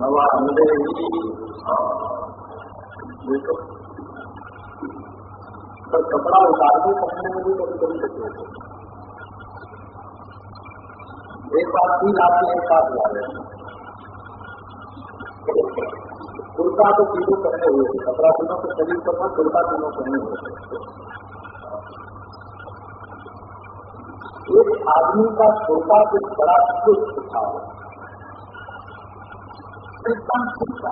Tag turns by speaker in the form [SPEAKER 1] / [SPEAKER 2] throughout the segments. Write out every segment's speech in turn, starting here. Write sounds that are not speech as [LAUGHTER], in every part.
[SPEAKER 1] नवानंदे देखो पर कपड़ा उतार के पहनने में भी कभी कभी तकलीफ़ एक बार तीन आदमी एक साथ जा रहे हैं कुर्ता तो तीनों पहने हुए थे कपड़ा तीनों के शरीर पर था कुर्ता तीनों पहने हुए थे एक आदमी का कुर्ता कुछ बड़ा सुख था। एकदम सुख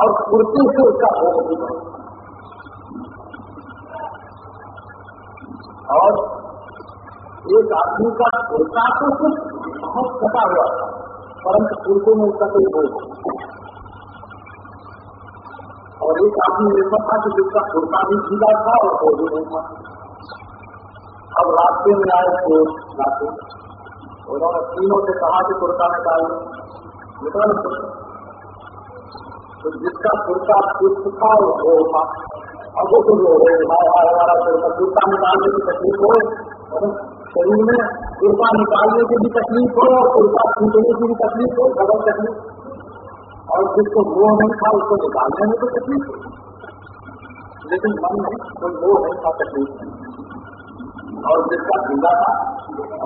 [SPEAKER 1] और कुर्ते से उसका भोग भी बहुत और एक आदमी का कुर्ता तो कुछ बहुत कटा हुआ था, परंतु कुर्ते में उसका कोई बोझ और एक आदमी ऐसा था कि जिसका कुर्ता भी सीधा था और बोझ नहीं था। अब रास्ते में आए तो रास्ते उन्होंने तीनों से कहा कि कुर्ता निकाल निकाल तो जिसका कुर्ता वो था अब वो तो हमारा कुर्ता निकालने की तकलीफ़ हो शरीर में कुर्ता निकालने की भी तकलीफ़ हो कुर्ता छूटने की भी तकलीफ़ हो डबल तकलीफ़। और जिसको मोह नहीं था, उसको निकालने में तो तकलीफ़ हो। लेकिन मन में कोई मोह नहीं था, तकलीफ़ और जिसका ढीला था,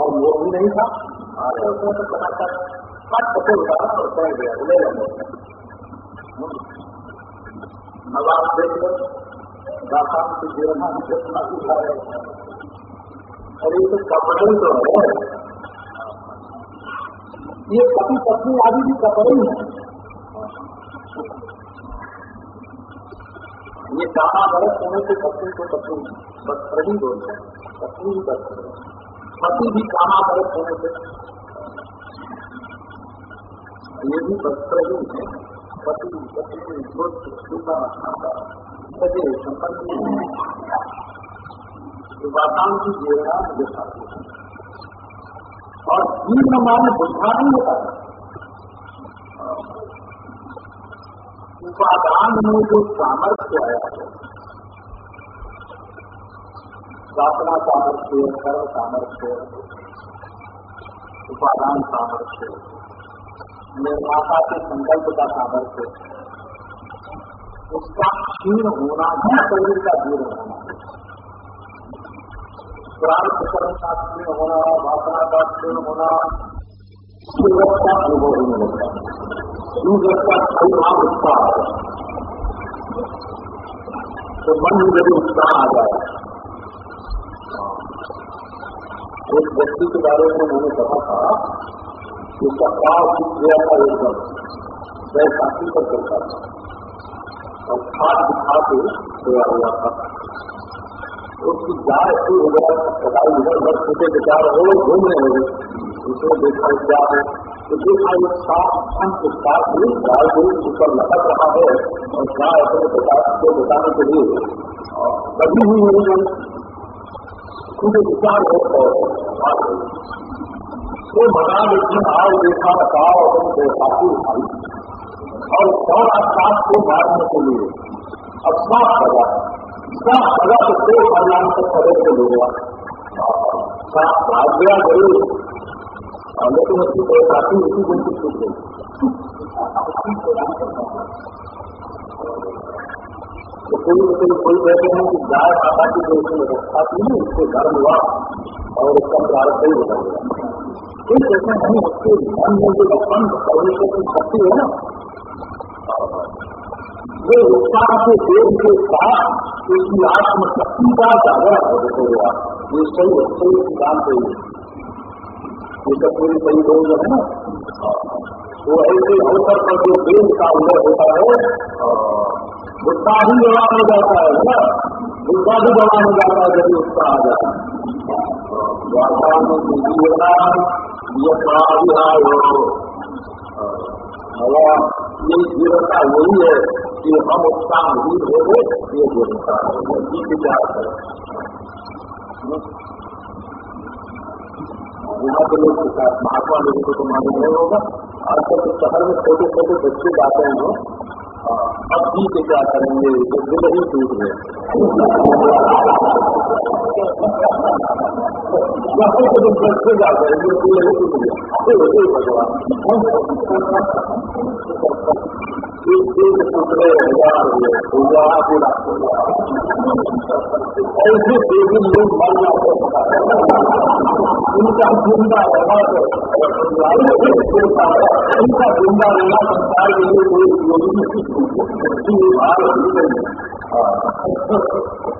[SPEAKER 1] और मोह भी नहीं था उसने तो बनाकर और ये तो कपड़े ही तो है ये पति पत्नी आदि भी कपड़े ही है ये काना गलत होने से पत्नी को पत्नी वस्त्र ही बोलते हैं पत्नी ही पति भी काना गलत होने से ये भी वस्त्र ही है पति पत्नी सजे संपत्ति की जीवना दिखाती और जीवन मान बुद्धा नहीं होता उपादान में जो सामर्थ्य आया है, प्रार्थना सामर्थ्य, कर्म सामर्थ्य, उपादान सामर्थ्य निर्माता के संकल्प का सामर्थ्य उसका क्षीण होना ही शरीर का जीवन होना कर्म का क्षीण होना, वासना का क्षीण होना सूरत का अनुभव नहीं होता सूरत का परिणाम उत्साह तो मन में उत्साह आ जाए। एक व्यक्ति के बारे में मैंने कहा था उसका सीख गया था एकदम वैसाखी पर चलता था और खाद दिखा के सोया हुआ था उसकी गाय ऐसी हो गया सदाई इधर उधर छोटे विचार हो घूम रहे हो उसने देखा क्या है तो देखा ये साफ़ अंत साफ़ भी गाय को ऊपर लटक रहा है और गाय अपने प्रकाश को बताने के लिए कभी भी मेरी मन खुद विचार हो तो भगा लेकिन आओ देखा बताओ, अपन बैसाखी उठाई और सौ सात को मारने के लिए। अब साफ़ सजा। साफ़ सजा तो दो परिणाम तक पदे को लेगा साफ़ भाग गया ज़रूर। लेकिन उसकी बैसाखी उसी दिन की छूट गई। तो कोई कोई कोई कहते हैं कि गाय माता की जो उसने व्यवस्था की नहीं उससे धर्म हुआ और उसका प्रारंभ ही बदल गया कोई कहते नहीं उसके मन में जो बंद परमेश्वर की शक्ति है ना वो उत्साह के देव के साथ उसकी आत्मशक्ति का जागरण हो गया ये सही सही सिद्धांत है ये सब पूरी सही लोग है ना वो ऐसे अवसर पर जो देव का उदय होता है उत्साह ही जवाब हो जाता है ना उसका भी जवाब हो जाता है यदि उत्साह आ जाता है। यही है कि हम उत्साह नहीं हो गए ये जीवनता है यहाँ के लोग महात्मा लोगों को तो मालूम नहीं होगा आजकल तो शहर में छोटे छोटे बच्चे जाते हैं अब भी के क्या करेंगे तो टूट गए 那不是说这这两个人就出了问题，这个这个是吧？因因是不是那人家的人家对吧？而是谁是你们班的？你讲听到的那个，哪一个听到的？你讲听到的那个，哪一个有有有有有有有有有有有有有有有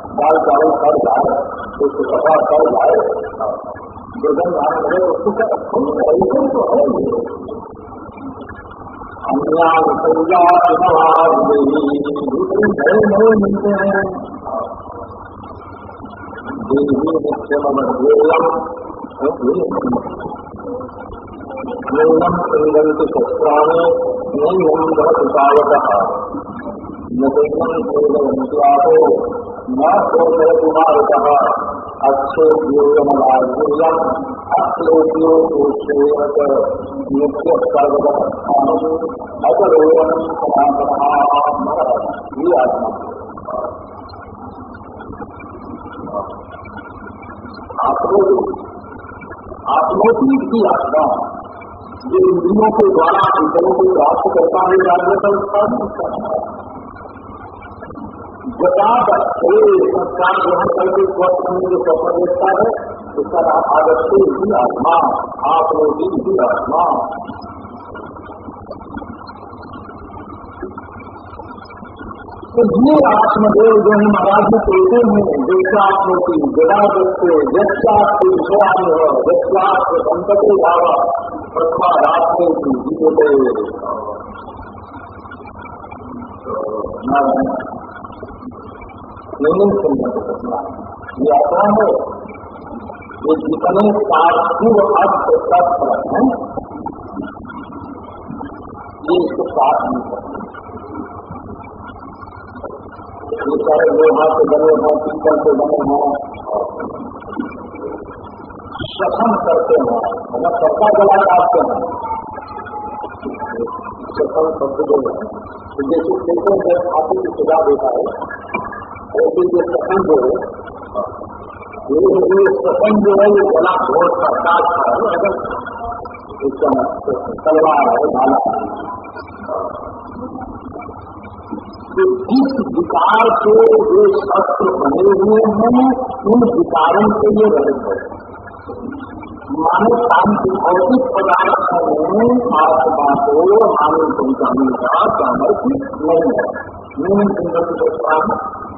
[SPEAKER 1] दाल चावल कर जाए उसको कपड़ा कर जाए दुर्गंध आने लगे उसको तो है दूसरे घर नहीं। मिलते हैं। देवी नित्यम मध्यम नैनम संगंत शस्त्राणे नैनम गृहसावतः न दैनम सेवयन्त्याहो न सोदरकुमारतः अक्षोद्योगमलार्जुल्यम् अश्लोक्यो दोषेवत नित्य सर्वगतस्थानम् अतरोयम् सनातनः ये आत्मा आत्मोत्मिक की आत्मा जो इंद्रियों के द्वारा इतरों को प्राप्त करता है राज्य संस्थान जताप संस्कार ग्रहण करके स्वस्थ होने जो स्वप्न देखता है, उसका नाम आदर्श ही आत्मा। आत्मोदी ही आत्मा। तो ये आत्मदेव जो है महाराज जी कहते हैं देशात्मति जदादत्ते यक्षात्म विषयान यक्षात्म संपत्ति भाव प्रथमा रात्रि जीवते नहीं संबंध करना ये आता है जितने पार्थिव अर्थ शस्त्र हैं ये इसको साथ नहीं करते सारे लोहा से बने हों पीतल से बने हों शखन करते हैं मतलब सबका गला काटते हैं है तो जैसे पेटों में हाथी की सजा देता है। ये शखन जो है ये शखन जो है ये गला बहुत प्रकाश है अगर तलवार है तो इस विकार के जो शस्त्र बने हुए हैं उन विकारों के लिए रहित है मानव शांति भौतिक पदार्थों में आत्मा को हानि पहुँचाने का सामर्थ्य नहीं है प्रस्थान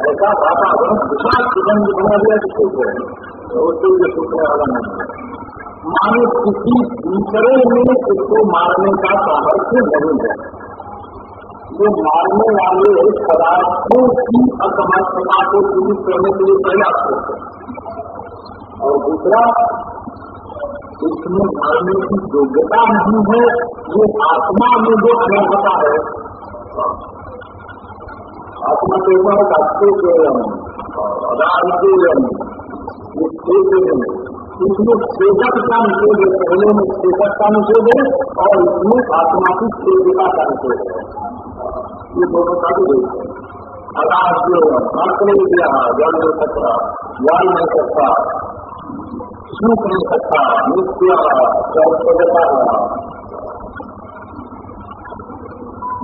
[SPEAKER 1] ऐसा वातावरण विशाल सुगंध बना दिया जिसको लिए सूखने वाला नहीं मानो किसी दूसरे में उसको मारने का सामर्थ्य नहीं है जो मारने वाले पदार्थों की असमर्थता को सुनिश्चित करने के लिए प्रयास करते हैं। और दूसरा इसमें मारने की योग्यता नहीं है, ये आत्मा में जो अनर्हता है। आत्मा के ऊपर अक्षोयम अदारियोयम इसमें सेवक का निषेध है पहले में सेवक का निषेध है और इसमें आत्मा की सेविका का निषेध है ये दोनों का भी देश है नहीं जल नहीं सकता जल नहीं सकता सूख नहीं सकता नित्य सर्वता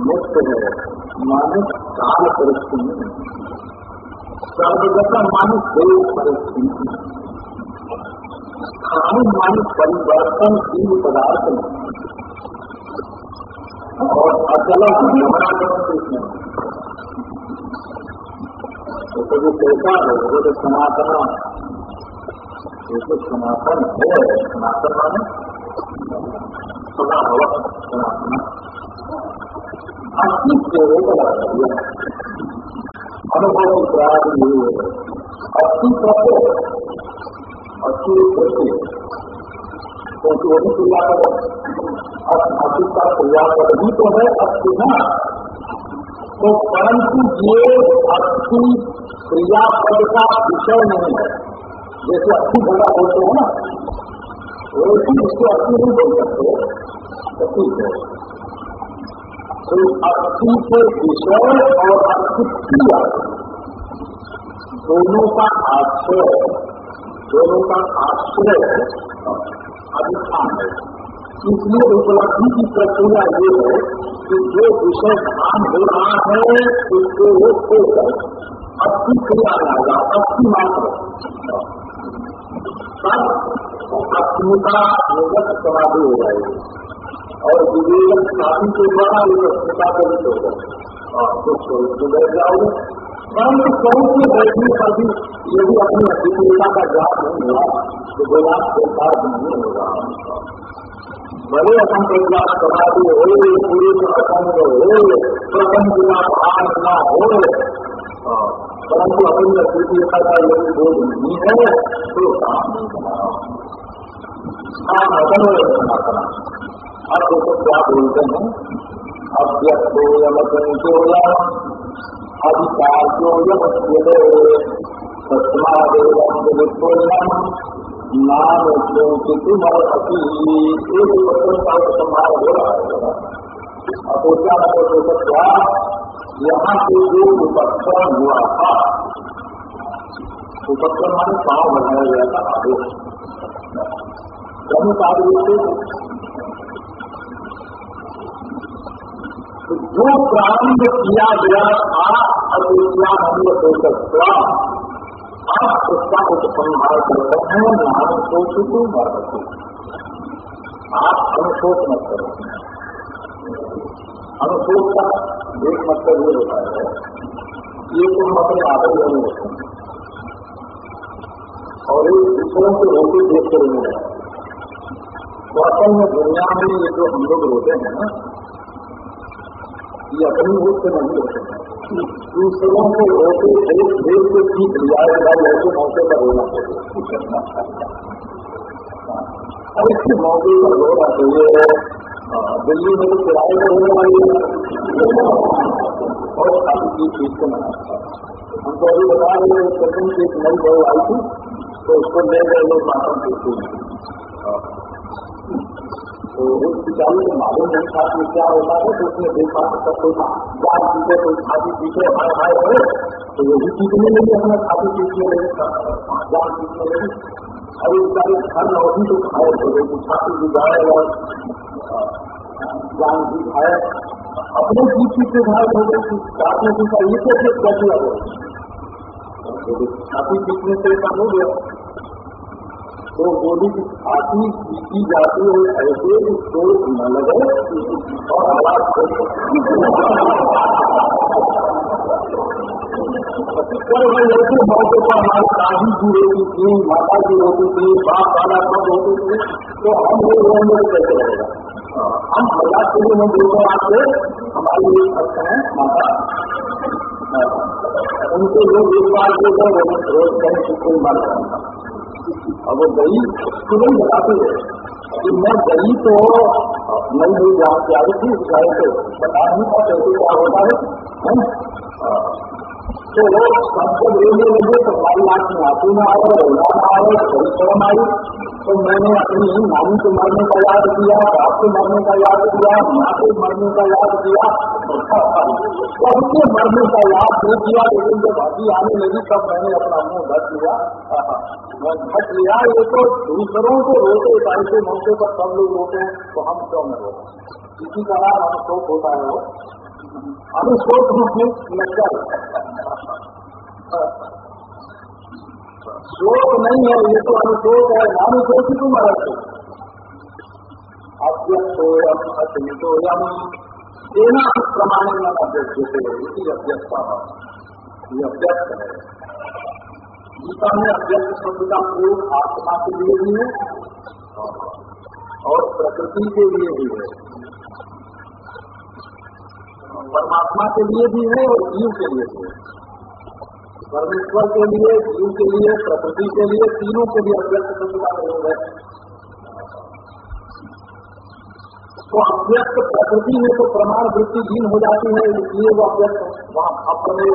[SPEAKER 1] मुक्त है। मानस काल परिस्थिति सर्वगत मानस देव परिस्थिति स्थान मान परिवर्तनशील पदार्थ में और अचल हमारा तो जो कैसा है, वो तो सनातन ये तो सनातन है सनातन माने, सदा भव सनातन अस्तित्व अनुभव प्राप्त नहीं है अस्तित्व अस्तित्व क्योंकि वही क्रिया कर अस्तित्व का क्रिया कर ही तो है अस्तित्व तो परंतु ये अस्थि क्रियापद का विषय नहीं है जैसे अस्थि भला बोलते हैं ना वैसे इसको अस्थि नहीं बोल सकते तो है तो अस्थि के विषय और अस्थि क्रिया। दोनों का आश्रय, दोनों का आश्रय अधिष्ठान है। इसलिए उपलब्धि की प्रक्रिया ये है कि जो विषय ध्यान हो रहा है, उसको वो खोकर अस्थि क्रिया जाएगा अस्थि मात्र। तब अस्मिता निगत समाधि हो जाएगी। और विवेक साथी के द्वारा एक अस्मिता हो बैठ जाओगे परंतु स्वरूप में बैठने पर भी यदि अपनी अभिनेता का जाप नहीं हुआ तो गोलाम बेकार नहीं होगा। भले अपन प्रज्ञान समाधि हो पूरे असंग हो प्रसंग का भान न हो, परंतु अपनी अद्वितीयता का यदि बोध नहीं है तो काम नहीं काम असन सनातना अब देखो क्या बोलते हैं अव्यक्तोयमचंचोला अधिकार्योयम तस्मादेवम नाम क्योंकि मरती एक वचन का संभाव हो रहा है अब क्या मतलब हो सकता यहाँ से जो उपक्रम हुआ था उपक्रम माने पाँव बनाया गया था आदेश प्रमुख आदेश जो प्रारंभ किया गया था अविद्यानंद सोचत्वा आप उसका उपसंहार करते हैं नाम सोचतु मरतु आप अनुशोच मत करो। अनुशोच का एक मतलब ये होता है, ये तो हम अपने आदर नहीं रखें और एक दूसरों को रोटी देख कर नहीं रहे तो असल में दुनिया में ये जो हम लोग रोते हैं ये अपनी रूप से नहीं होते दूसरों को रोके एक देश को ठीक लिया ऐसे मौके पर होना चाहिए। और मौके पर होना चाहिए दिल्ली में तो किराए पर होने वाली और काफ़ी चीज़ से मना हमको अभी बता रहे हैं सेकंड की एक नई बहू आई थी तो उसको ले गए लोग मातम पीते हैं तो को मालूम नहीं था कि क्या होता है तो उसने देखा सब जान पीछे, कोई खाती पीछे, हाय हाय हो तो वो भी पीछने अपना खाती पीछने जान पीछने लगी। अभी बेचारे घर लौटी तो खाए हो गई छाती भी और जान भी खाए। अपने पीछे घायल हो गई रात में पूछा ये कैसे कैसे हो छाती पीछने से काम हो गया। तो बोली की छाती पीटी जाती है, ऐसे कि चोट न लगे और आवाज़ ऐसे मौके पर हमारी दादी की रोटी थी, माता की रोटी थी, बाप दादा सब होती थी तो हम लोग रोने कैसे रहेगा हम मज़ाक के लिए हम दोनों आते हमारी एक भक्त है, माता। उनको लोग एक बार रोज कहें कि कोई बात नहीं अब वो गई तुरंत बताती है। कि मैं गई तो नहीं हुई जहाँ से आई थी गाय को बता नहीं था कैसे क्या होता है? तो वो सबको लेने लगे तो हमारी आँख में आँसू में आए रोना आए बड़ी शर्म आई। तो मैंने अपनी नानी को मरने का याद किया, बाप को मरने का याद किया, माँ को मरने का याद किया। सबके मरने का याद नहीं किया लेकिन जब अभी आने लगी, तब मैंने अपना मुँह ढक लिया। मैं ढक लिया, ये तो दूसरों को रोते ऐसे मौके पर सब लोग रोते हैं तो हम क्यों न रोते? इसी का नाम अनुशोक होता है वो। अनुशोक रूप में नक्कर शोक नहीं है, ये तो अनुशोक है नानुशोक ही तुम अलग अव्यक्तोयम अचितोयम तेना प्रमाण से इसी अव्यक्ता ये अव्यक्त है। गीता में अव्यक्त शब्द का प्रयोग आत्मा के लिए भी है। और प्रकृति के लिए भी है। परमात्मा के लिए भी है और जीव के लिए भी है। परमेश्वर के लिए, जीव के लिए, प्रकृति के लिए, तीनों के लिए अव्यक्त शब्द का प्रयोग है। तो अव्यक्त प्रकृति में तो प्रमाण वृत्ति हीन हो जाती है, इसलिए वो अव्यक्त वहाँ अप्रमेय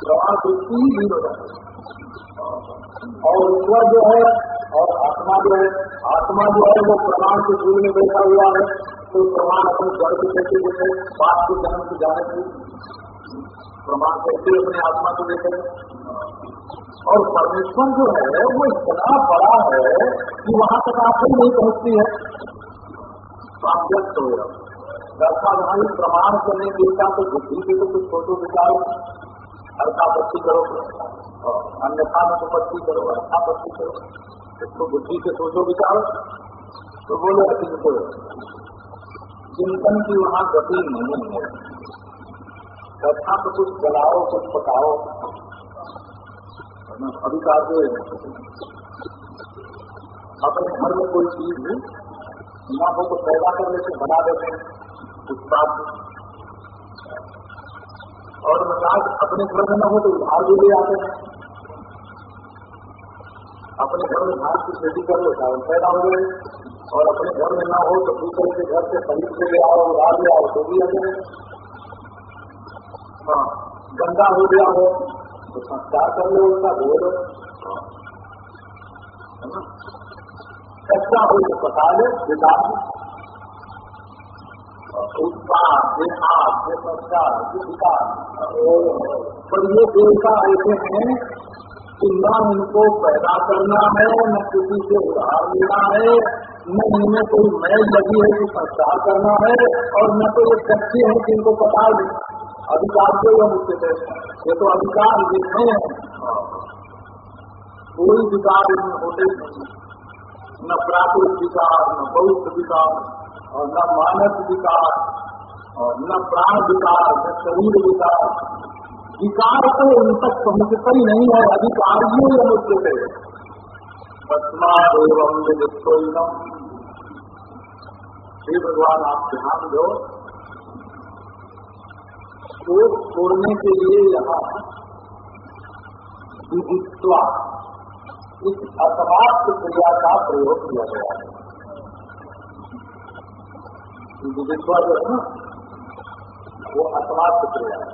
[SPEAKER 1] प्रमाण वृत्ति ही हो जाती है। और ईश्वर जो है, और आत्मा जो है, आत्मा जो है, वो प्रमाण के सूर्य में बैठा हुआ है तो प्रमाण अपने जड़ को कैसे देखे बात को जन्म से जाने की प्रमाण कैसे अपने आत्मा को देखे। और परमेश्वर जो है, वो इतना बड़ा है कि वहाँ तक आप नहीं पहुँचती है। तो हो प्रमाण करने देता तो बुद्धि के तो कुछ फ़ोटो विचारो अर्थापत्ति करो अन्यथा में तो पत्ती करो अच्छा पत्ती करो इसको बुद्धि से सोचो विचारो तो बोले को चिंतन की वहाँ गति नहीं है कथा तो कुछ जलाओ कुछ पकाओ अभी अपने घर में कोई चीज़ न हो तो पैदा कर लेते बना देते हैं, उत्पाद। और मिजाज अपने घर में न हो तो उधार भी ले आते हैं। अपने घर में धान की खेती कर लो चावल पैदा हो गए। और अपने घर में ना हो तो दूसरे के घर से खरीद से ले आओ उधार ले आओ तो भी अगर हाँ। गंदा हो गया हो तो संस्कार कर लो उसका हो। तो पता ले विकास उत्पाद ये पर ये देवता ऐसे हैं कि न उनको पैदा करना है, न किसी से उधार लेना है, न इनमें कोई मैल लगी है कि संस्कार करना है, और न तो ये कच्चे हैं कि इनको पता ले अधिकार को यह मुझसे थे ये तो अधिकार लिखे हैं। कोई विकार इनमें होते नहीं। न प्राकृतिक विकास न बौद्ध विकास और न मानस विकास और न प्राण विकास न शरीर विकास विकार तो उन तक पहुँचता ही नहीं है अधिकारियों या मुझसे है। तस्माद एवं हे भगवान, आप ध्यान दो। छोड़ने के लिए यहाँ विदित्वा इस असमाप्त क्रिया का प्रयोग किया गया है। विदित्वा जो है ना, वो असमाप्त क्रिया है।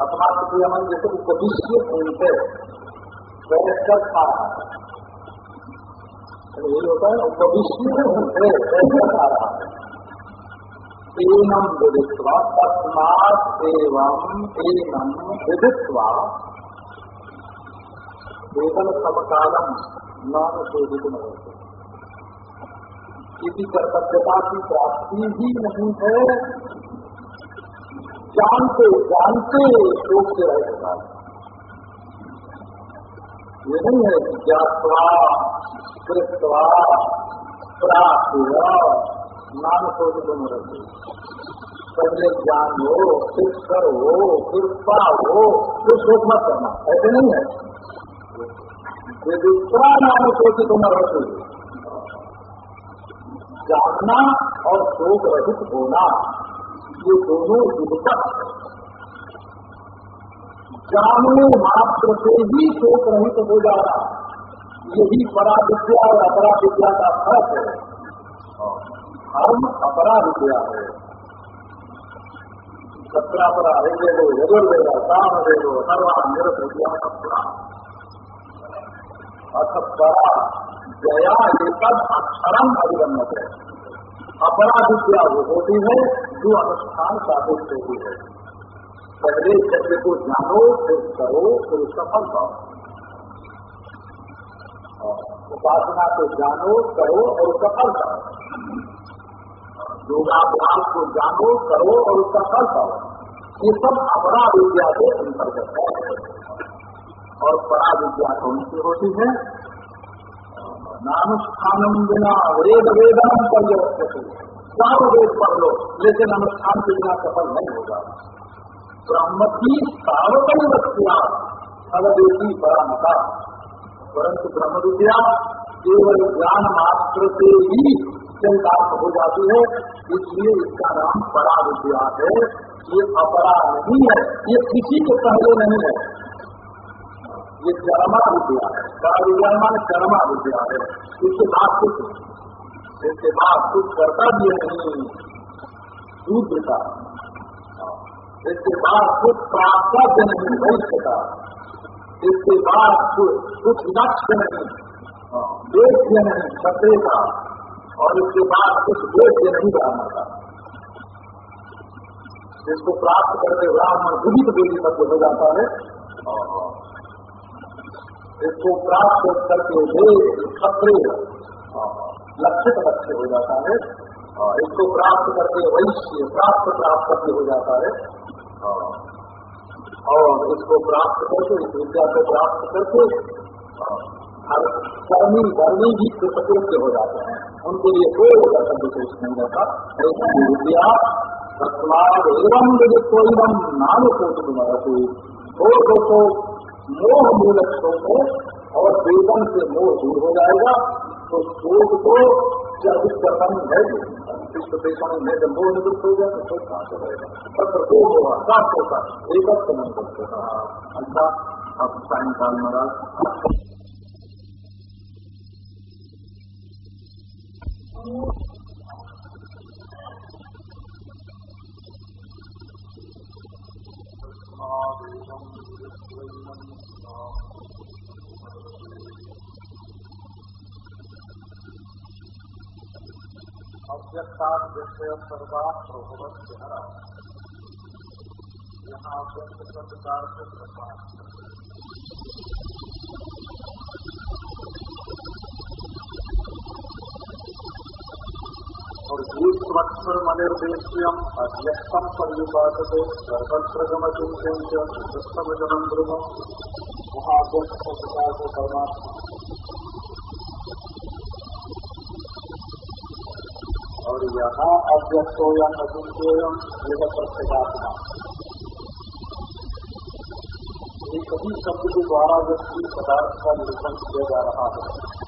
[SPEAKER 1] असमाप्त क्रिया क्रियामन जैसे उपविश्य उनसे बैठ कर खा रहा है। यही होता है उपविश्य उनसे बैठ कर खा रहा है। एनम विदित्वा, तस्मात एवं एनम विदित्वा। वेतन समकालम नाम शोधित किसी कर्तव्यता की प्राप्ति ही नहीं है। जानते जानते शोक से रह सकता ये नहीं है कि ज्ञातवा, कृतवा प्राप्त नाम रहते पहले ज्ञान हो, फिर कर हो, फिर पा हो, फिर शोक मत करना। ऐसे नहीं है। ये दूसरा नाम सोच तुम रहते जानना और शोक रहित होना, ये दोनों युगपत जानने मात्र से ही शोक रहित हो जा रहा यही परा विद्या और अपरा विद्या का फ़र्क है। हम अपरा विद्या है। सत्रा परा ऋग्वेदो यजुर्वेद साम वेदो सर्वा निरत अथ परा जया एक अक्षरम अधिगम्य है अपराध क्या वो होती है, जो अनुष्ठान साबित होती है। पहले यज्ञ को जानो, फिर करो, फिर सफल पाओ उपासना को जानो, करो और सफल पाओ योगाभ्यास को जानो, करो और सफल पाओ ये सब अपराध विद्या के अंतर्गत है। और परा विद्या कौन सी होती है। नानुष्ठानम बिना वेद वेदनम पर चारों वेद पढ़ लो, लेकिन अनुष्ठान के बिना सफल नहीं होगा ब्रह्म की सार्वतम वस्तिया फलदेशी परामता परंतु ब्रह्म विद्या केवल ज्ञान मात्र से ही चरितार्थ हो जाती है, इसलिए इसका नाम परा विद्या है। ये अपरा नहीं है, ये किसी के पहले नहीं है। ये चरमा विद्या है। मान चरमा विद्या है। इसके बाद कुछ इसके बाद कुछ करता भी नहीं, दूध का इसके बाद कुछ प्राप्त नहीं वैश्य का इसके बाद कुछ लक्ष्य नहीं वेद्य नहीं, सत्य का। और इसके बाद कुछ वेद्य नहीं जानना का। जिसको प्राप्त करके ब्राह्मण विदित देवी तक हो जाता है। इसको प्राप्त करके वेद क्षत्रिय लक्षित लक्ष्य हो जाता है। इसको प्राप्त करके वैश्य, प्राप्त प्राप्त करके हो जाता है। और इसको प्राप्त करके इस विद्या को प्राप्त करके कर्मी कर्मी भी कृतकृत्य हो जाते हैं। उनके लिए कोई शब्द विशेष नहीं रहता। ऐसी विद्या तस्वाद एवं कोईवम नाम को तुम हो तो मोह मूलकों को और वेदन से मोह दूर हो जाएगा तो शोक को चर्चित करना है विश्व देशों में जब हो तो शोक कहाँ से रहेगा करते अच्छा सायकाल
[SPEAKER 2] अव्यक्तान विषय सर्वा प्रभवत चेहरा यहाँ अव्यक्त प्रकार से प्रसाद और भूस्वक्षर मनिर्देश्यम अव्यक्तम परिपात सर्वत्र गमचिंत्यम जनम ब्रह्म अव्यक्त प्रकार से परमात्मा और यहाँ अव्यक्तो या अचिंत्यम यह प्रत्येगात्मा एक ही शब्द के द्वारा व्यक्ति पदार्थ का निरूपण किया जा रहा है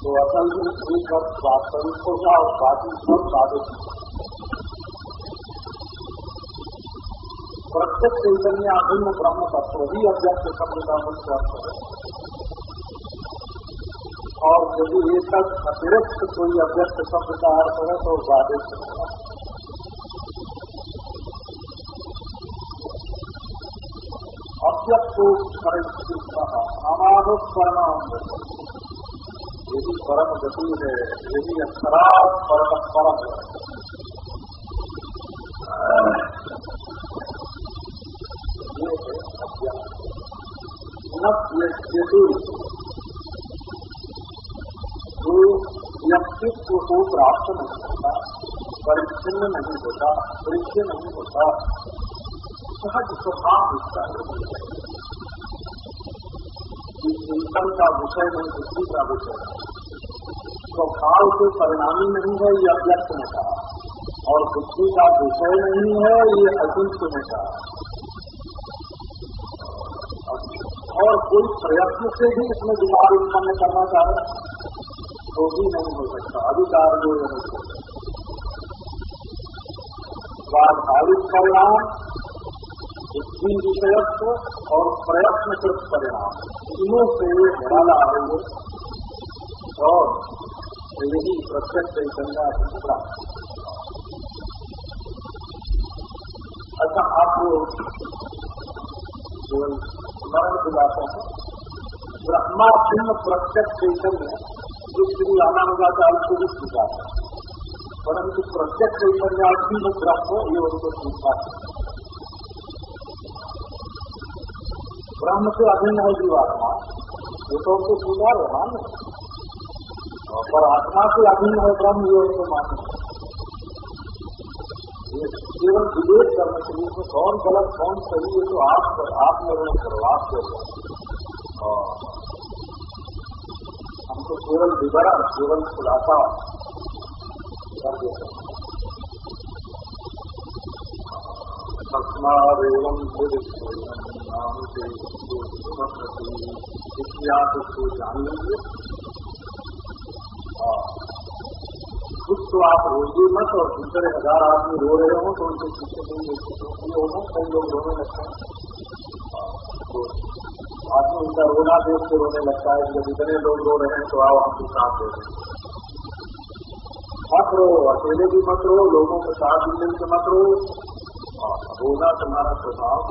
[SPEAKER 2] तो असल में एक अर्थ वास्तविक होगा और बाकी सब साधित प्रत्यक्ष चैतन्य अभिन्न ब्रह्म तत्व ही अव्यक्त शब्द का अर्थ है और यदि एक अतिरिक्त कोई अव्यक्त शब्द का अर्थ है तो ज़्यादा अव्यक्त यदि परम गति है यदि खराब परम परम है है जो व्यक्तित्व को प्राप्त नहीं होता परिच्छिन्न नहीं होता परिचय नहीं होता सहज स्वभाव इसका चिंतन का विषय नहीं बुद्धि का विषय स्वभाव के परिणामी नहीं है। ये अव्यक्त ने कहा और बुद्धि का विषय नहीं है ये अचिंत ने कहा और कोई प्रयत्न से भी इसमें विचार उत्पन्न करना चाह तो भी नहीं हो सकता अधिकार जो है स्वाभाविक परिणाम बुद्धि विषयत्व और प्रयत्न कृत परिणाम तीनों से निराला आएँगे और यही प्रत्यक्ष चैतन्य दूसरा अच्छा आपको स्मरण दिलाते हैं, ब्रह्मा भिन्न प्रत्यक्ष चैतन्य जो श्री रामानुजाचार्य को भी स्वीकार है। परंतु प्रत्यक्ष चैतन्यार्थी में ब्रह्म ये उनको स्वीकार है। ब्रह्म से अभिन्न है जीवात्मा ये तो उनको स्वीकार है मान पर आत्मा से अभिन्न है ब्रह्म ये उनको माने केवल विवेक करने के लिए कौन गलत, कौन सही है तो आप आप निर्णय करो आप करो हमको केवल विवरण, केवल खुलासा कर देते जान लीजिए कुछ तो आप रोइए मत और दूसरे हज़ार आदमी रो रहे हो तो उनके पीछे कोई होगा कई लोग रोने लगते हैं आदमी उनका रोना देख के रोने लगता है जब इतने लोग रो रहे हैं तो आओ हम साथ दे दें मत रो अकेले भी मत रो लोगों के साथ भी मिलकर मत रो रोना तुम्हारा स्वभाव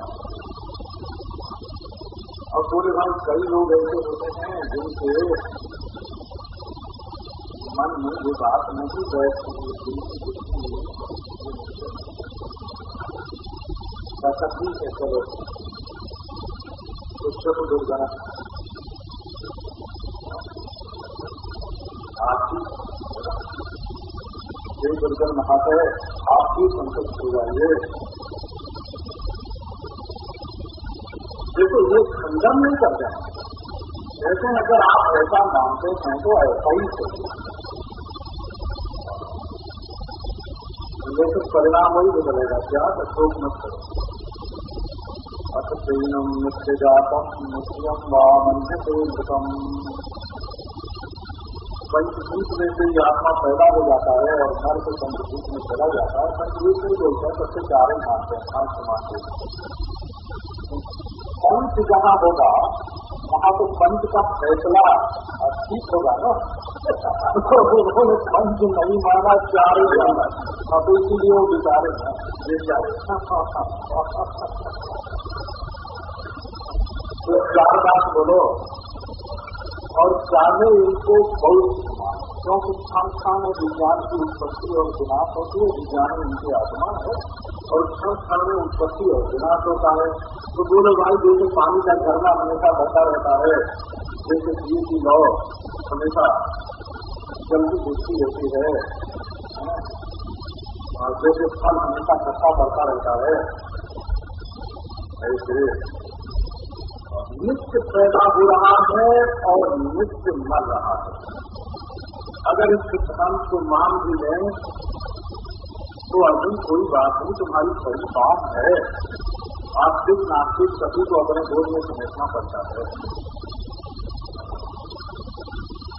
[SPEAKER 2] और पूरे भाई कई लोग ऐसे होते हैं जिनके मन में ये बात नहीं बैठती है चलो शिक्षक दुर्गना आपकी ये दुर्गन महाशय आपकी संतुष्ट हो जाइए देखो ये खंडन नहीं करते हैं। जैसे अगर आप ऐसा मानते हैं तो ऐसा ही चाहिए लेकिन परिणाम वही बदलेगा, क्या? तो शोक मत करो अतम नित्य जातम नित्यम व पंचभूत में से आत्मा पैदा हो जाता है और घर के पंचभूत में चला जाता है। पंचभूत नहीं बोलते है सबसे चारे मानते हैं पाँच मानते हैं। पंच जहाँ होगा, वहाँ तो पंच का फैसला ठीक होगा ना? उन्होंने पंच नहीं माना चार अब इसीलिए वो बिचारे तो चार बात बोलो? और चाहे इनको बहुत क्योंकि क्षण में विज्ञान की उत्पत्ति और विनाश होती है, विज्ञान इनकी आत्मा है। और क्षण क्षण में उत्पत्ति और विनाश होता है। तो बोले भाई जैसे पानी का झरना हमेशा बहता रहता है। जैसे जीव की लौ हमेशा जल्दी दृष्टि होती है। और जैसे फल हमेशा कच्चा बढ़ता रहता है। ऐसे। नित्य पैदा हो रहा है और नित्य मर रहा है। अगर इस सिद्धांत को मान भी लें तो अर्जुन कोई बात नहीं, तुम्हारी सही बात है। आस्तिक नास्तिक सभी को अपने बोध में समझना पड़ता है।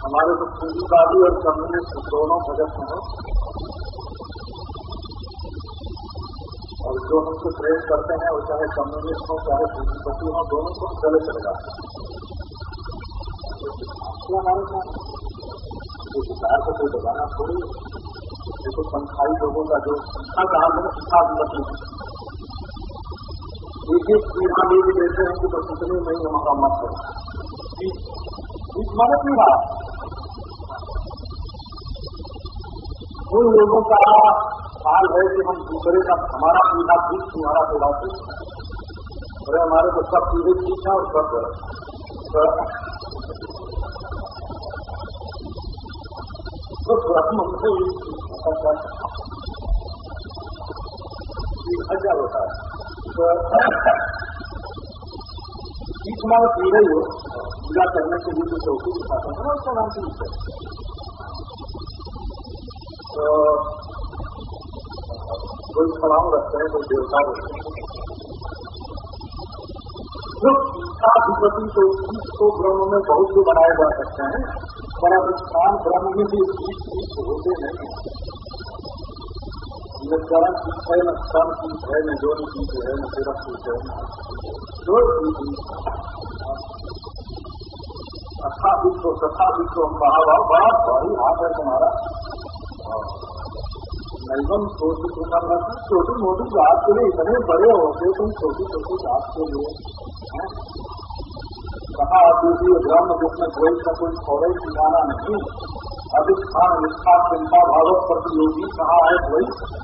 [SPEAKER 2] हमारे तो पूंजीवादी और कम्युनिस्ट दोनों में हो। और जो हमको प्रेम करते हैं, वो चाहे कम्युनिस्ट हो, चाहे पूंजीपति हो, दोनों को गले चले जाते हैं। हमारे साथ विचार को कोई दबाना थोड़ी देखो संस्थाई लोगों का जो संस्था का हाल है संस्था मतलब एक एक पीढ़ा ले भी देते हैं कि बस इतने में ही हमारा मत है। माने पीढ़ा उन लोगों का हाल है कि हम दूसरे का, हमारा पीढ़ा ठीक, तुम्हारा पीढ़ा ठीक। अरे, हमारे तो सब पीढ़े ठीक है और सब तो ब्रह्म से अच्छा होता है रही हो पूजा करने के लिए जो चौकी दिखाते हैं उसका नाम है तो कोई सलाम रखते हैं कोई देवता रखते हैं जो पीठाधिपति तो तो ब्रह्म में बहुत से बनाए जा सकते हैं पर स्थान ब्रह्म में भी होते नहीं चरण की है न स्तन की है न जोन की है न सिरप की है जो अच्छा विश्व तथा विश्व महाभाव बड़ा भारी हाथ है तुम्हारा नैवम छोटी तुम्हारा छोटी मोटी बात के लिए इतने बड़े होते तुम छोटी छोटी बात के लिए कहा दूसरी ग्राम जिसमें कोई का कोई थोड़े ठिकाना नहीं अधिष्ठान निष्ठा चिंता भावक प्रतियोगी कहा है कोई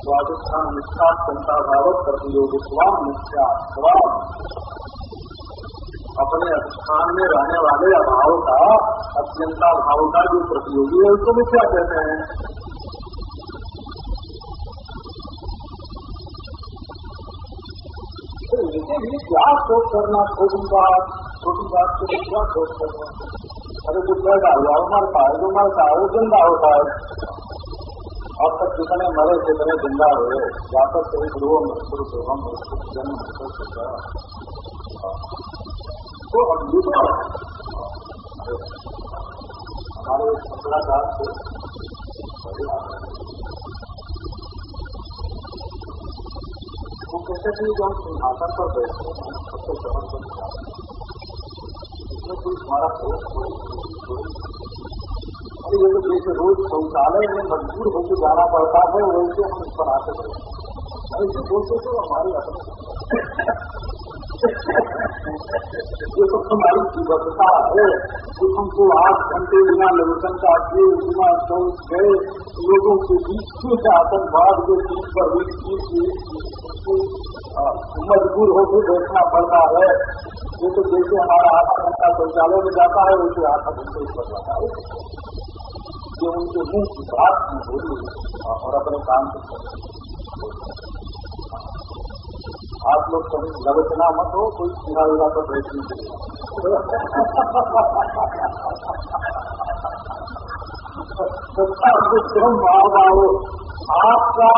[SPEAKER 2] स्वादिष्ठान निष्ठा क्षमता भावक प्रतियोगित्वाम निष्ठात्वाम अपने अधिष्ठान में रहने वाले अभाव का अत्यंता भाव का जो प्रतियोगी है, उसको मिथ्या कहते हैं? के लिए क्या शोक करना बात छोटी बात के क्या शोक करना। अरे जो पैदा हुआ वो मरता है जो मरता है वो ज़िंदा होता है। अब तक जितने मरे, जितने ज़िंदा हुए, वापस कभी ध्रुव मृत्यु ध्रुवम जन्म तो अब ये तो हमारे शंकराचार्य से वो कहते थे जो हम सिंहासन पर बैठते हैं सबसे समझ इसमें कोई हमारा अरे ये तो जैसे रोज शौचालय में मजबूर होकर जाना पड़ता है, वैसे हम इस पर आते हैं। ऐसे बोलते तो हमारी ये तो हमारी सुबद्धता है। जो हमको आठ घंटे बिना लवचन का किए बिना शौच गए लोगों के बीच में आतंकवाद के बीच पर मजबूर होकर बैठना पड़ता है। ये तो जैसे हमारा आधा घंटा शौचालय में जाता है, वैसे आधा घंटे पर जाता है। ये उनके मुँह की बात में बोली और अपने काम से आप लोग कभी लवचना मत हो, कोई सीधा उड़ा पर बैठ नहीं [LAUGHS] महाबाहो आपका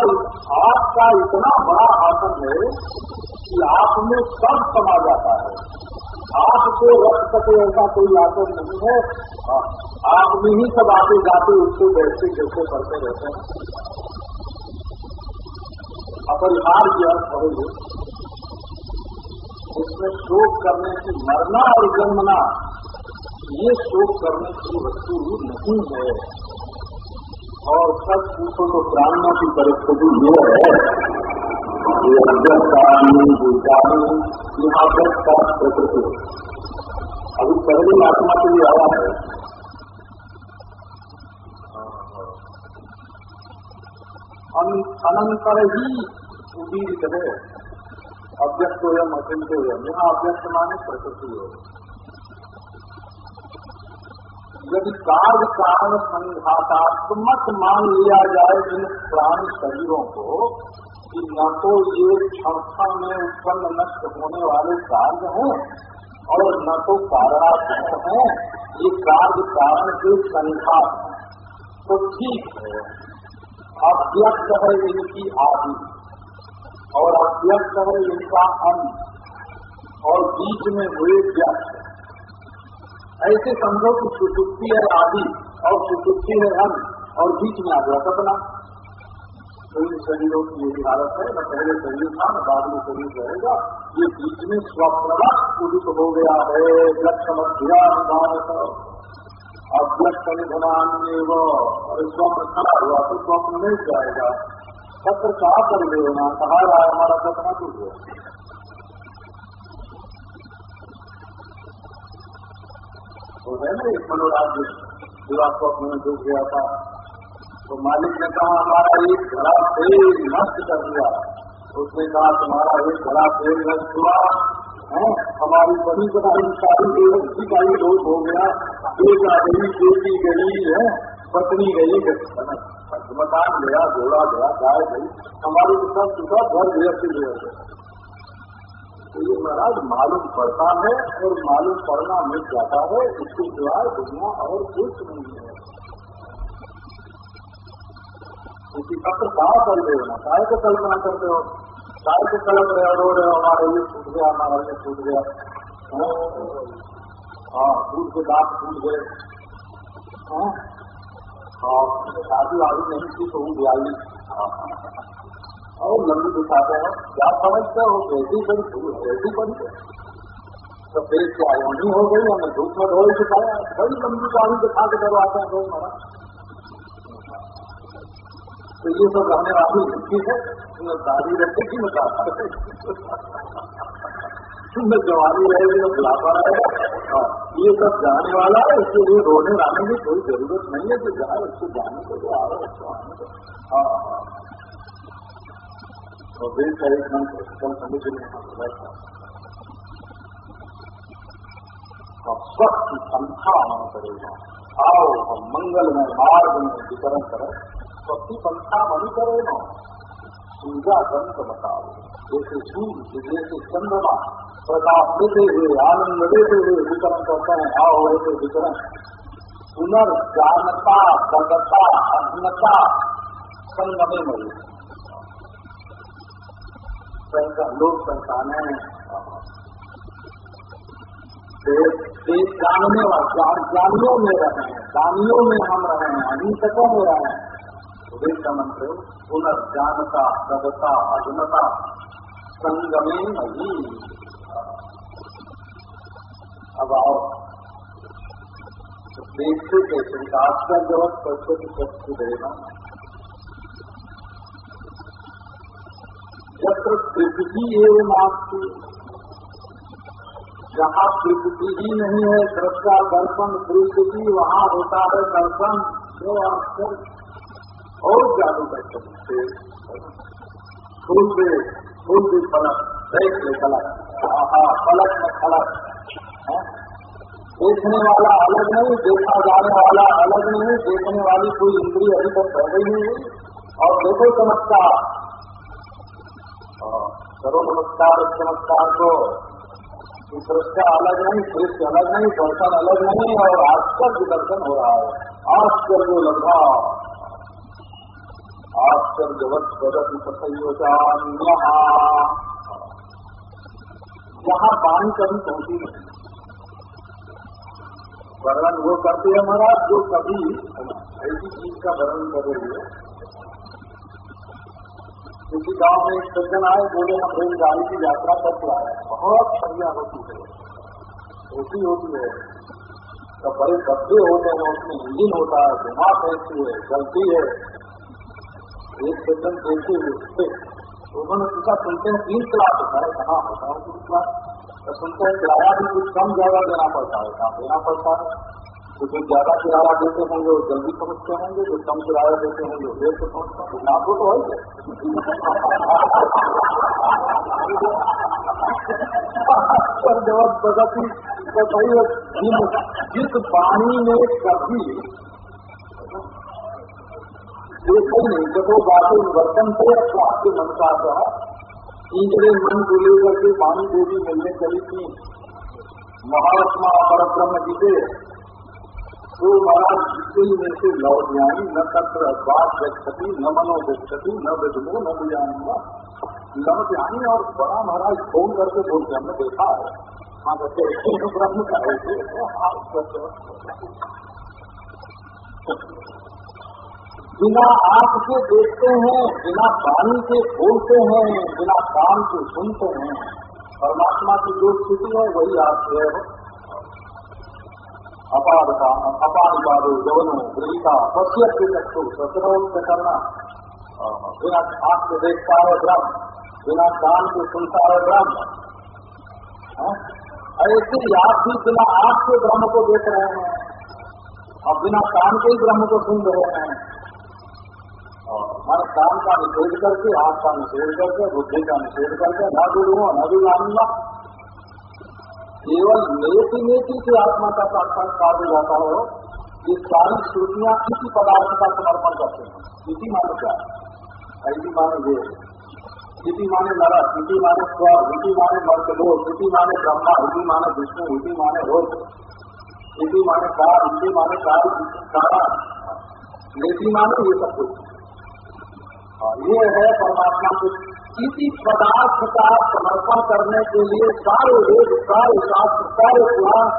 [SPEAKER 2] आपका इतना बड़ा आसन है कि आप में सब समा जाता है। आपको रख सके ऐसा कोई आसन नहीं है। आप में ही सब आते जाते उसको बैठते जैसे करते रहते हैं। अपरिहार्य अर्थ है। उसमें शोक करने की मरना और जन्मना, ये शोक करने की वस्तु नहीं है। और सब पूछो तो प्राणों की परिस्थिति ये है ये अभ्यस्तानी भूतानी यहाँ का प्रकृति। अभी पहली आत्मा के लिए आया है। अनंतर ही उदीरित है। अव्यक्त हो या अचिंत्य हो यहाँ अव्यक्त माने प्रकृति हो। यदि कार्य कारण संघातात्मक मान लिया जाए इन प्राण शरीरों को कि न तो ये क्षण में उत्पन्न नष्ट होने वाले कार्य हैं, और न तो कारणात्मक हैं। ये कार्य कारण के संघात तो ठीक है, अव्यक्त है इनकी आदि, और अव्यक्त है इनका अंत, और बीच में हुए व्यक्त ऐसे समझो कि सुसुप्ति है आदि और सुसुप्ति है अंत और बीच में आ गया सपना इन शरीरों की यही हालत है न पहले शरीर था न बाद में शरीर रहेगा। ये बीच में स्वप्न उदित हो गया है लक्ष्य मध्यान अव्यक्त निधनान और स्वप्न खड़ा हुआ तो स्वप्न नहीं जाएगा। सत्र कहा कर लेना कहा हमारा सपना टूट गया तो है ना एक मनोराज्य पूरा स्वप्न में डूब गया था। तो मालिक ने कहा, हमारा एक घड़ा तेल नष्ट कर दिया। उसने कहा, तुम्हारा एक घड़ा तेल नष्ट हुआ। है? हमारी बड़ी बनाई सारी व्यवस्थी का ही लोग हो गया। एक गई बेटी गई है? पत्नी गई मकान गया, घोड़ा गया, गाय गई। हमारी तो सब चुका घर गृहस्थी गृह तो ये महाराज मालूम पड़ता है और मालूम पड़ना मिल जाता है, इसके सिवाय दुनिया और कुछ नहीं है। उसी पत्र कहा कर दे ना। काय को कल्पना करते हो। काय को कलप रहे रो रहे हो, हमारा ये छूट गया, हमारा ये छूट गया। हाँ। दूध के दांत टूट गए। और शादी वादी नहीं थी तो वो बयालीस और लंबी दिखाते हैं, क्या समझते हो? कैसी बड़ी धूल कैसी बड़ी तो फिर क्या यूनी हो गई हमें धूप में धोई दिखाया बड़ी लंबी गाड़ी दिखा के करवाते हैं लोग महाराज तो ये सब रहने वाली ज़िंदगी है दादी रहते की बता न जवानी रहेगी न बुलापा रहेगा ये सब जाने वाला है, इसके लिए रोने लाने की कोई ज़रूरत नहीं है कि जाए, उसको जाने को तो आ रहा है हाँ। तो वे का एक मंत्र कल समझ में बैठा अब स्वस्थ संख्या आना पड़ेगा आओ, हम मंगल में मार्ग में वितरण करें। स्वस्ति पंथा मनी करे ना पूजा दंत बताओ। जैसे सूर्य, जैसे चंद्रमा, प्रकाश देते हुए, आनंद देते हुए वितरण करते हैं। आओ, ऐसे वितरण। पुनर्जानता बदता अज्ञता संगमे मरी। लोग पहचाने जानने जानियों में रहे हैं जानियों में हम रहे हैं, अहिंसकों में रहे हैं। वेद का मंत्र पुनर्जानता सदता अजनता संगमे नहीं। अब आओ देखते कैसे आपका जगत प्रस्तुत प्रस्तुत रहेगा यत्र पृथ्वी एवं आपकी। जहाँ पृथ्वी ही नहीं है दृष्टा दर्पण, पृथ्वी वहाँ होता है दर्पण, जो आश्चर्य और जादू कर सकते फूल फूल भी फलक, देख ले फलक। फलक में फलक। देखने वाला अलग नहीं देखा जाने वाला अलग नहीं, देखने वाली कोई इंद्री अभी तक पहले ही नहीं और देखो चमत्कार करो नमस्कार चमत्कार को दृष्टा अलग नहीं दृश्य अलग नहीं दर्शन अलग नहीं, और आश्चर्य दर्शन हो रहा है। आश्चर्य लगा आश्चर्यवत प्रगति सतयोजान जहाँ पानी कभी पहुँची नहीं वर्णन वो करते हैं महाराज, जो कभी ऐसी चीज़ का वर्णन कर रही है किसी गाँव में एक सज्जन आए, बोले, हम रेलगाड़ी की यात्रा करके आए बहुत बढ़िया होती है। ऐसी होती है। तो बड़े डब्बे होते हैं, उसमें इंजिन होता है, दिमाग रहती है, चलती है। एक सज्जन देखते हुए उन्होंने पूछा, सुनते हैं, तीन क्लास होता है? कहाँ होता है? तीन क्लास। तो सुनते हैं, किराया भी कुछ कम ज़्यादा देना पड़ता है। कहाँ देना पड़ता है? तो जो ज़्यादा किराया देते होंगे वो जल्दी पहुँचते होंगे, जो कम किराया देते होंगे, वो देर से पहुँचते होंगे। लाभ तो है जब प्रगति तो भाई, जिस पानी में कभी देखो नहीं, जब वो बातें वर्तन से आपके मन का इंद्रे मन को लेकर के पानी देवी मिलने चली थी महात्मा पर ब्रह्म जी के तो महाराज जितने में से लौट जाए न तत्र बात व्यक्ति न मनो व्यक्ति न विधमो न लौट जानी और बड़ा महाराज फ़ोन करके बोलते हमने देखा है हाँ बच्चे ब्रह्म का ऐसे बिना आँख देखते हैं, बिना पानी के बोलते हैं, बिना कान के सुनते हैं। परमात्मा की जो स्थिति है, वही आपसे है। अपार अपार बारो जवनो गृहिता चक्षु ससरोल से करना बिना आँख से देखता है ब्रह्म बिना कान के सुनता है ब्रह्म ऐसे आप भी बिना आँख के ब्रह्म को देख रहे हैं। और बिना कान के ही ब्रह्म को सुन रहे हैं। हर काम का निषेध करके हाथ का निषेध करके, बुद्धि का निषेध करके, न गुरु न भी जानूँगा केवल नेति नेति से आत्मा का साक्षात्कार हो जाता हो ये सारी श्रुतियाँ किसी पदार्थ का समर्पण करते हैं किसी माने क्या ऐसी माने ये किसी माने नरक किसी माने स्वर इसी माने मर्दलोक इसी माने ब्रह्मा इसी माने विष्णु इसी माने रोग इसी माने कार इसी माने कार नेति माने ये सब कुछ ये है परमात्मा को किसी पदार्थ का समर्पण करने के लिए सारे वेद, सारे शास्त्र, सारे पुराण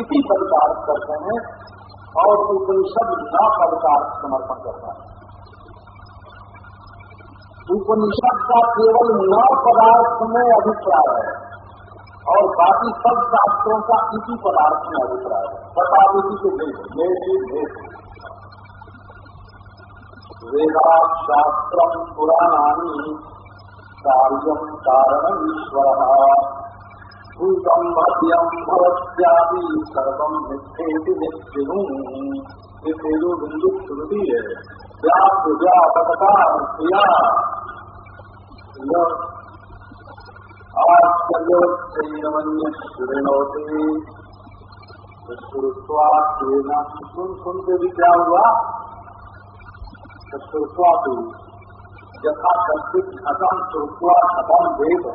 [SPEAKER 2] इसी पदार्थ करते हैं और उपनिषद न पदार्थ समर्पण करता है। उपनिषद का केवल नौ पदार्थ में अभिप्राय है और बाकी सब शास्त्रों का इसी पदार्थ में अभिप्राय है। बता इसी के ले ले वेदाशास्त्र पुराणानि कार्यम कारण ईश्वर भूतम भव्यम भवत्यादि सर्वम मिथ्येति नित्यनु बिंदु श्रुति है व्याप व्यापकता क्रिया सुन सुन के भी क्या हुआ चक्षुर्स्वादु यथा कश्चित घटम श्रुत्वा घटम वेद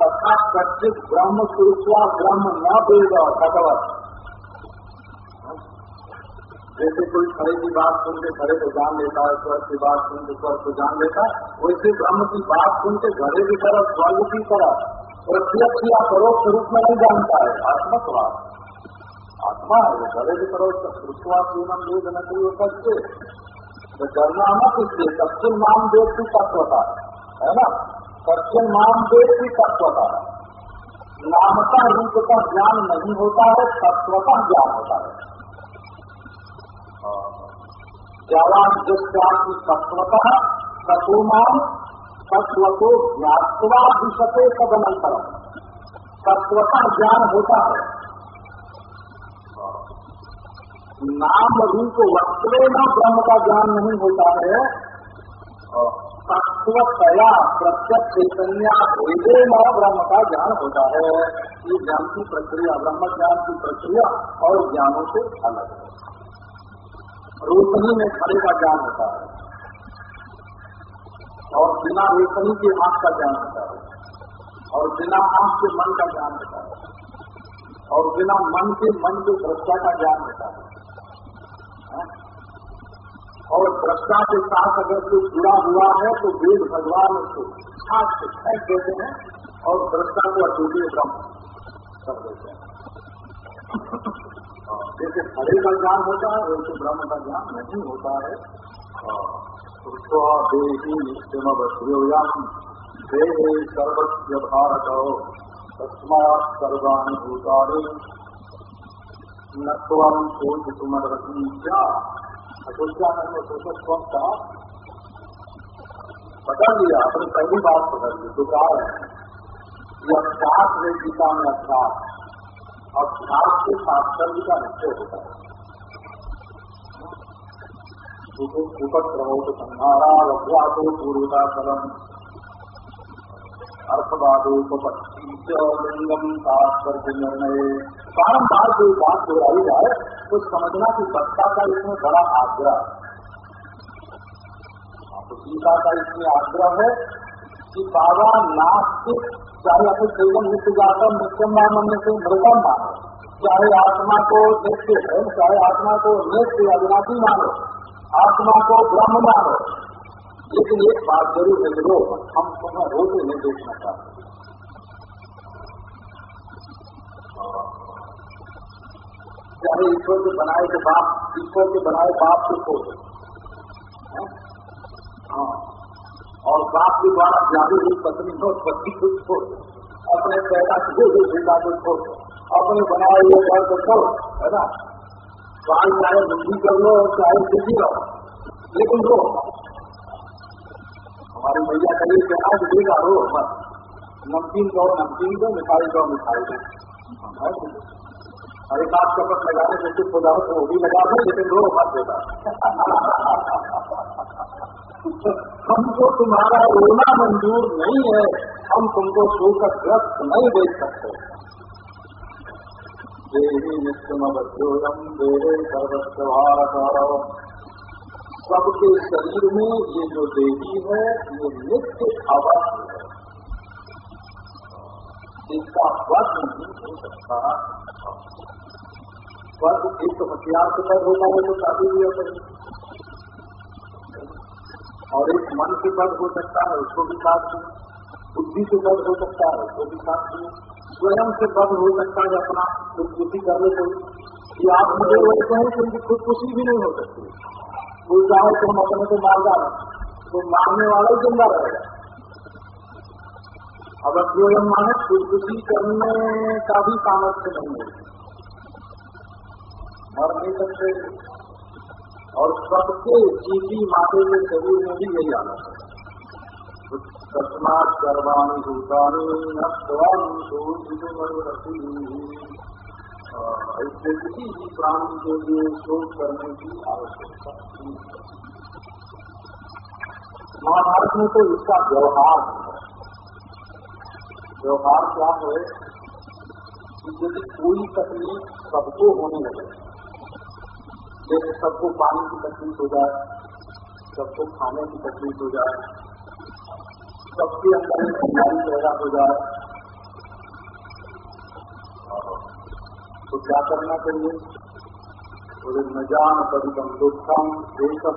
[SPEAKER 2] तथा कश्चित ब्रह्म श्रुत्वा ब्रह्म न वेद भगवत जैसे कोई खड़े की बात सुन के खड़े को जान लेता है स्वर्ग की बात सुन के स्वर्ग को जान लेता है वैसे ब्रह्म की बात सुन के घरे की तरफ़ स्वर्ग की तरफ़ प्रत्यक्ष या परोक्ष रूप में नहीं जानता है आत्मस्वाद आत्मा है घड़े की तरफ़ श्रुष्वा जीवन वेद न तो डरना मत इसलिए सचिन नाम देव की तत्वता, है ना? सचिन नाम देव की तत्वता। है नामता रूप का ज्ञान नहीं होता है, तत्वता ज्ञान होता है। ज्ञावान जिसकी तत्वतः तत्वमान तत्व को ज्ञातवा विशते तदनंतरम। तत्वता ज्ञान होता है। नाम रूप वस्त्रे न ब्रह्म का ज्ञान नहीं होता है। तत्वतया प्रत्यक्ष चैतन्य भेदे न ब्रह्म का ज्ञान होता है। ये ज्ञान की प्रक्रिया, ब्रह्म ज्ञान की प्रक्रिया और ज्ञानों से अलग है। रोशनी में खड़े का ज्ञान होता है। और बिना रोशनी के आँख का ज्ञान होता है। और बिना आँख के मन का ज्ञान होता है। और बिना मन के मन के दृष्टा का ज्ञान होता है। और दृष्टा के साथ अगर कोई जुड़ा हुआ है तो वेद भगवान उसको छाट से फेंक देते हैं और दृष्टा को अटूटे ब्रह्म कर देते हैं। जैसे खड़े का ज्ञान होता है, वैसे ब्रह्म का ज्ञान नहीं होता है। सर्वस्व भारत, तस्मात सर्वाणी क्या का पकड़ लिया अपनी पहली बात पकड़ ली तो कहा है ये अभ्यास है गीता में अभ्यास अभ्यास के तात्पर्य का निश्चय होता है उपक्रमोत संहारा अभ्यासो पूर्वता निर्णय बारम्बार कोई बात दोहराई जाए तो समझना की सत्ता का इसमें बड़ा आग्रह गीता का इसमें आग्रह है कि बाबा नास्तिक, चाहे अपने केवल नित्य जाता नित्यम मानने से मृतम मानो। चाहे आत्मा को नित्य है, चाहे आत्मा को नित्य अविनाशी मानो, आत्मा को ब्रह्म मानो। लेकिन एक बात ज़रूर है रो हम तुम्हें रोते नहीं देखना चाहते। चाहे ईश्वर के बनाए के बाप ईश्वर के बनाए बाप को छोड़ हाँ? और बाप के द्वारा जादू हुई पत्नी को पति को छोड़ अपने पैदा किए हुए बेटा को छोड़ अपने बनाए हुए घर को छोड़, है ना? बाल चाहे बुद्धि कर लो, चाहे खुशी रहो लेकिन रो हमारी मैया कहीं कहना कि बेटा रो मत। नमकीन कहो नमकीन दो, मिठाई कहो मिठाई दो। और एक आध कपट लगाने से चुप हो तो वो भी लगा दो लेकिन दो मत देगा हमको तुम्हारा रोना मंजूर नहीं है, हम तुमको सोकर ग्रस्त नहीं देख सकते। देवी नित्यमोरम देवे सर्वस्व भारत सबके शरीर में ये जो देवी है, ये नित्य अवश्य है। इसका वध नहीं हो सकता। एक तो हथियार से पद होता है तो शादी भी हो। सकती और एक मन से पद हो सकता है, उसको भी साथ बुद्धि से पद हो सकता है, उसको भी साथ स्वयं से पद हो सकता है अपना खुदकुशी कर ले कोई। कि आप मुझे बोलते हैं कि उनकी खुदकुशी भी नहीं हो सकती। कोई चाहे तो हम अपने को मार डालें। तो मारने वाला ही ज़िंदा रहेगा। अब स्वयं माने, खुदकुशी करने का भी सामर्थ्य नहीं है। मर नहीं सकते और सबके जीवी माते के शरीर में भी यही आना है तस्मात सर्वाणी भूतानी ऐसे किसी भी प्राणी के लिए शोध करने की आवश्यकता महाभारत में तो इसका व्यवहार है। व्यवहार क्या है कि यदि कोई तकलीफ़ सबको होने लगे जैसे सबको पानी की तकलीफ़ हो जाए, सबको खाने की तकलीफ़ हो जाए, सबके अंदर बीमारी पैदा हो जाए तो क्या करना चाहिए? बोले, न जान परिगम दुखम एक तो